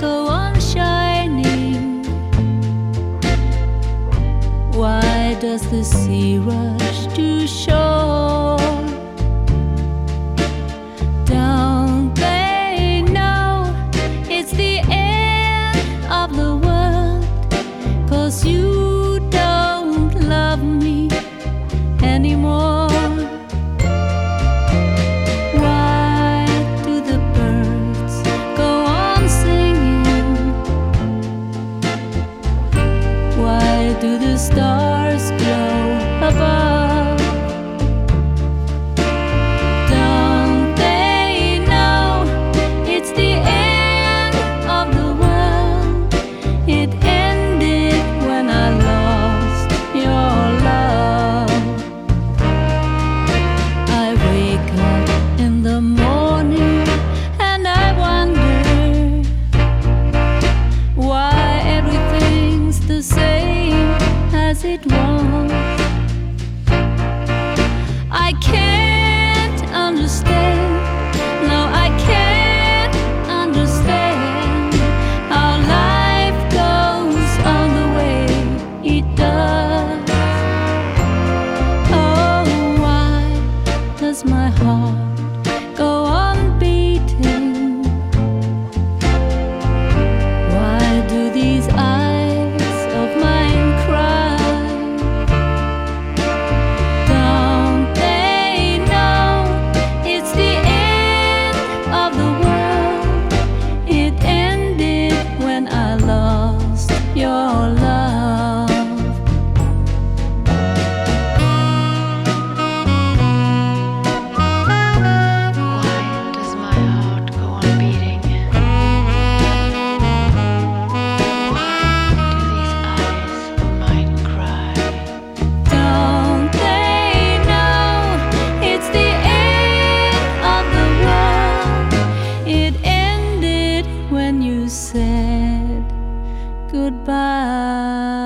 go on shining? Why does the sea rush to shore? Don't they know it's the end of the you don't love me anymore. do the stars glow above? it was you said goodbye.